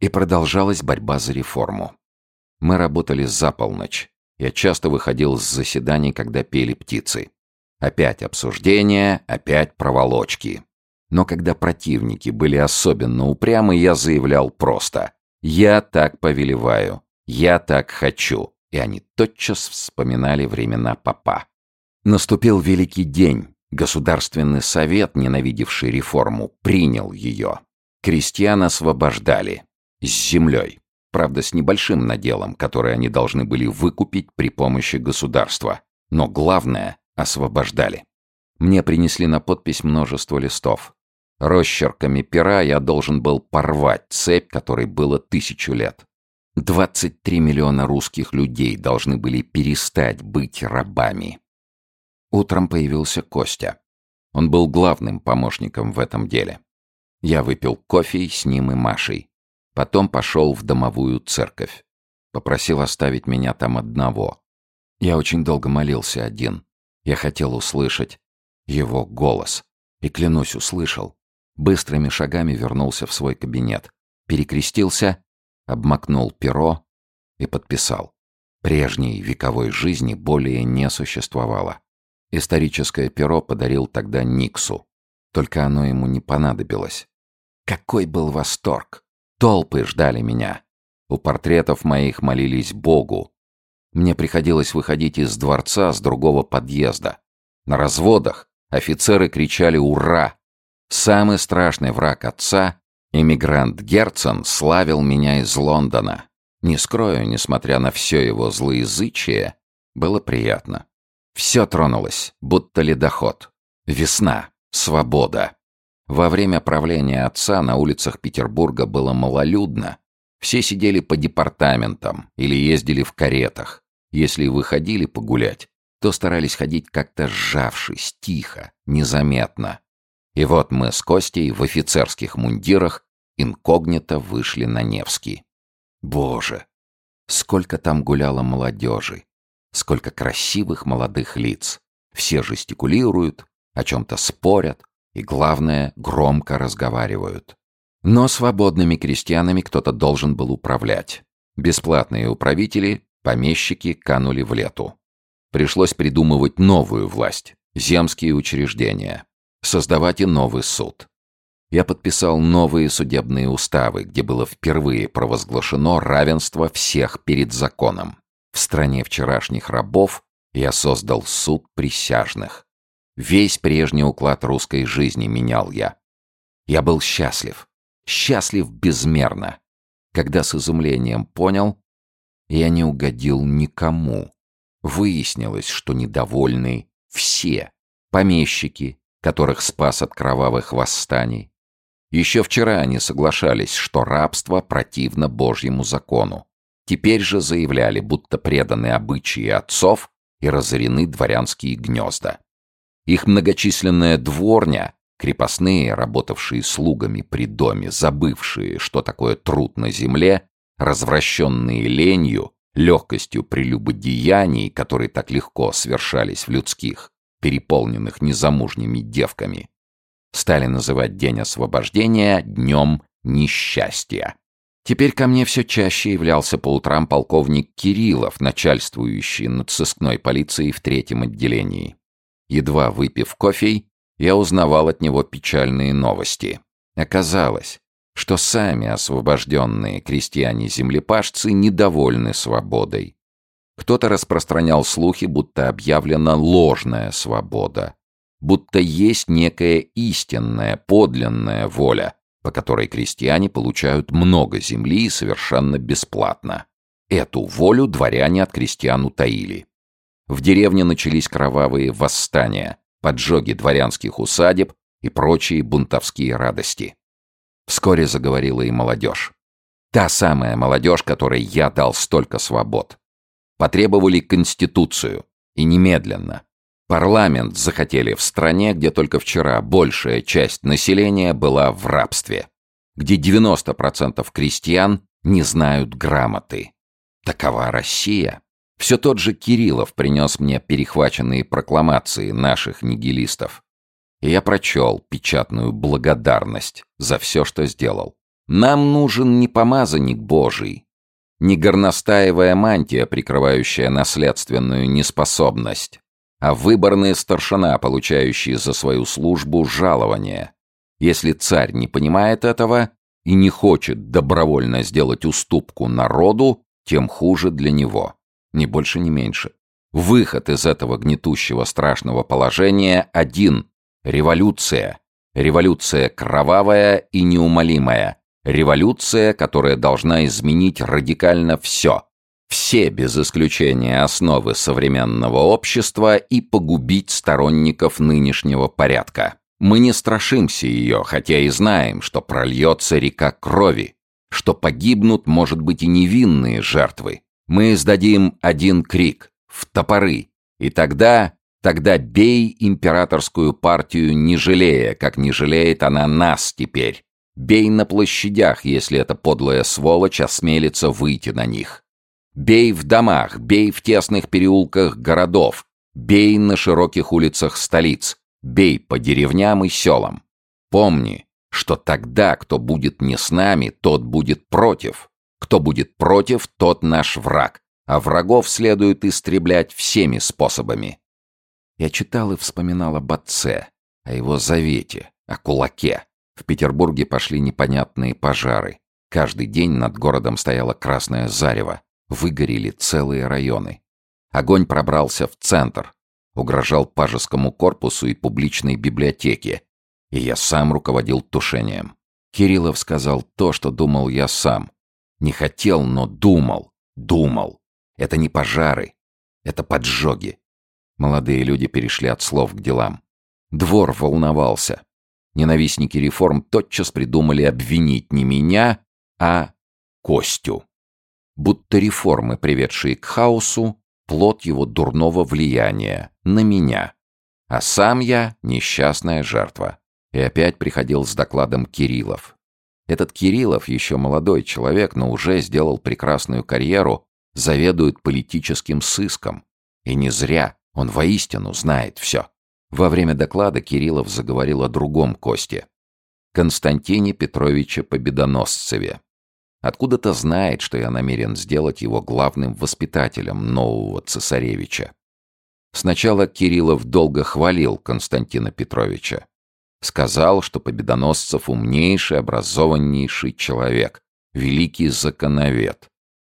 И продолжалась борьба за реформу. Мы работали за полночь. Я часто выходил с заседаний, когда пели птицы. Опять обсуждения, опять проволочки. Но когда противники были особенно упрямы, я заявлял просто «Я так повелеваю, я так хочу», и они тотчас вспоминали времена папа. Наступил великий день. Государственный совет, ненавидевший реформу, принял ее. Крестьян освобождали. С землей. Правда, с небольшим наделом, который они должны были выкупить при помощи государства. Но главное — освобождали. Мне принесли на подпись множество листов. Росчерками пера я должен был порвать цепь, которой было тысячу лет. 23 миллиона русских людей должны были перестать быть рабами. Утром появился Костя. Он был главным помощником в этом деле. Я выпил кофе с ним и Машей. Потом пошел в домовую церковь. Попросил оставить меня там одного. Я очень долго молился один. Я хотел услышать его голос. И, клянусь, услышал. Быстрыми шагами вернулся в свой кабинет. Перекрестился, обмакнул перо и подписал. Прежней вековой жизни более не существовало. Историческое перо подарил тогда Никсу. Только оно ему не понадобилось. Какой был восторг! Толпы ждали меня. У портретов моих молились Богу. Мне приходилось выходить из дворца с другого подъезда. На разводах офицеры кричали «Ура!», Самый страшный враг отца, иммигрант Герцен, славил меня из Лондона. Не скрою, несмотря на все его злоязычие, было приятно. Все тронулось, будто ледоход. Весна, свобода. Во время правления отца на улицах Петербурга было малолюдно. Все сидели по департаментам или ездили в каретах. Если выходили погулять, то старались ходить как-то сжавшись, тихо, незаметно. И вот мы с Костей в офицерских мундирах инкогнито вышли на Невский. Боже, сколько там гуляло молодежи, сколько красивых молодых лиц. Все жестикулируют, о чем-то спорят и, главное, громко разговаривают. Но свободными крестьянами кто-то должен был управлять. Бесплатные управители, помещики канули в лету. Пришлось придумывать новую власть, земские учреждения создавать и новый суд. Я подписал новые судебные уставы, где было впервые провозглашено равенство всех перед законом. В стране вчерашних рабов я создал суд присяжных. Весь прежний уклад русской жизни менял я. Я был счастлив. Счастлив безмерно. Когда с изумлением понял, я не угодил никому. Выяснилось, что недовольны все. Помещики, которых спас от кровавых восстаний. Еще вчера они соглашались, что рабство противно Божьему закону. Теперь же заявляли, будто преданы обычаи отцов и разорены дворянские гнезда. Их многочисленная дворня, крепостные, работавшие слугами при доме, забывшие, что такое труд на земле, развращенные ленью, легкостью прелюбодеяний, которые так легко свершались в людских, переполненных незамужними девками, стали называть День освобождения Днем Несчастья. Теперь ко мне все чаще являлся по утрам полковник Кириллов, начальствующий над сыскной полицией в третьем отделении. Едва выпив кофе, я узнавал от него печальные новости. Оказалось, что сами освобожденные крестьяне-землепашцы недовольны свободой. Кто-то распространял слухи, будто объявлена ложная свобода, будто есть некая истинная, подлинная воля, по которой крестьяне получают много земли совершенно бесплатно. Эту волю дворяне от крестьян утаили. В деревне начались кровавые восстания, поджоги дворянских усадеб и прочие бунтовские радости. Вскоре заговорила и молодежь. Та самая молодежь, которой я дал столько свобод. Потребовали Конституцию. И немедленно. Парламент захотели в стране, где только вчера большая часть населения была в рабстве. Где 90% крестьян не знают грамоты. Такова Россия. Все тот же Кириллов принес мне перехваченные прокламации наших нигилистов. И я прочел печатную благодарность за все, что сделал. Нам нужен не помазанник Божий, не горностаевая мантия, прикрывающая наследственную неспособность, а выборные старшина, получающие за свою службу жалование. Если царь не понимает этого и не хочет добровольно сделать уступку народу, тем хуже для него. Ни больше, ни меньше. Выход из этого гнетущего страшного положения один — революция. Революция кровавая и неумолимая. Революция, которая должна изменить радикально все. Все, без исключения, основы современного общества и погубить сторонников нынешнего порядка. Мы не страшимся ее, хотя и знаем, что прольется река крови, что погибнут, может быть, и невинные жертвы. Мы издадим один крик — в топоры, и тогда, тогда бей императорскую партию, не жалея, как не жалеет она нас теперь. Бей на площадях, если эта подлая сволочь осмелится выйти на них. Бей в домах, бей в тесных переулках городов, бей на широких улицах столиц, бей по деревням и селам. Помни, что тогда, кто будет не с нами, тот будет против. Кто будет против, тот наш враг, а врагов следует истреблять всеми способами. Я читал и вспоминал об отце, о его завете, о кулаке. В Петербурге пошли непонятные пожары. Каждый день над городом стояло красное зарево. Выгорели целые районы. Огонь пробрался в центр. Угрожал пажескому корпусу и публичной библиотеке. И я сам руководил тушением. Кириллов сказал то, что думал я сам. Не хотел, но думал. Думал. Это не пожары. Это поджоги. Молодые люди перешли от слов к делам. Двор волновался. Ненавистники реформ тотчас придумали обвинить не меня, а Костю. Будто реформы, приведшие к хаосу, плод его дурного влияния на меня. А сам я — несчастная жертва. И опять приходил с докладом Кириллов. Этот Кириллов еще молодой человек, но уже сделал прекрасную карьеру, заведует политическим сыском. И не зря, он воистину знает все. Во время доклада Кириллов заговорил о другом Косте. Константине Петровиче Победоносцеве. Откуда-то знает, что я намерен сделать его главным воспитателем нового цесаревича. Сначала Кириллов долго хвалил Константина Петровича. Сказал, что Победоносцев умнейший, образованнейший человек, великий законовед.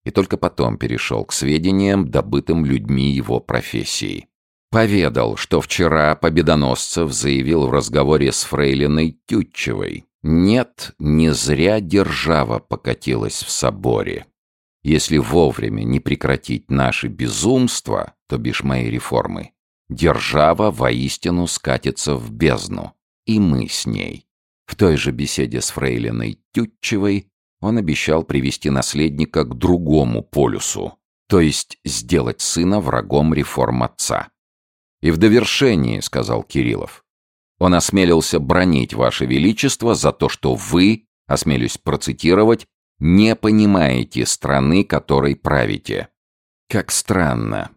И только потом перешел к сведениям, добытым людьми его профессии. Поведал, что вчера Победоносцев заявил в разговоре с фрейлиной Тютчевой. Нет, не зря держава покатилась в соборе. Если вовремя не прекратить наши безумства, то бишь мои реформы, держава воистину скатится в бездну, и мы с ней. В той же беседе с фрейлиной Тютчевой он обещал привести наследника к другому полюсу, то есть сделать сына врагом реформ отца. И в довершении, — сказал Кириллов, — он осмелился бронить Ваше Величество за то, что вы, осмелюсь процитировать, не понимаете страны, которой правите. Как странно.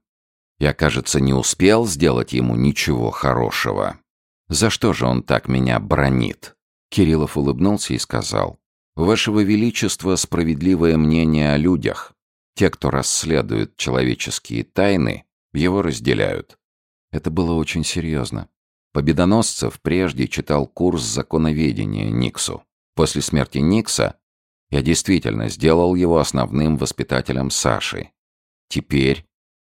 Я, кажется, не успел сделать ему ничего хорошего. За что же он так меня бронит? Кириллов улыбнулся и сказал, «Вашего Величества справедливое мнение о людях. Те, кто расследует человеческие тайны, его разделяют. Это было очень серьезно. Победоносцев прежде читал курс законоведения Никсу. После смерти Никса я действительно сделал его основным воспитателем Саши. Теперь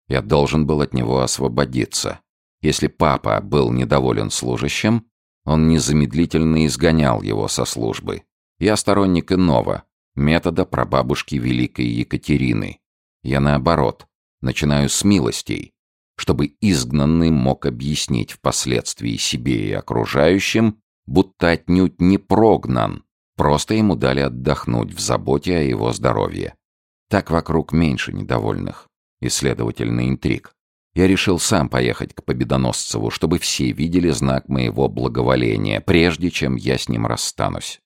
я должен был от него освободиться. Если папа был недоволен служащим, он незамедлительно изгонял его со службы. Я сторонник иного, метода прабабушки Великой Екатерины. Я наоборот, начинаю с милостей, чтобы изгнанный мог объяснить впоследствии себе и окружающим, будто отнюдь не прогнан, просто ему дали отдохнуть в заботе о его здоровье. Так вокруг меньше недовольных и, следовательно, интриг. Я решил сам поехать к Победоносцеву, чтобы все видели знак моего благоволения, прежде чем я с ним расстанусь.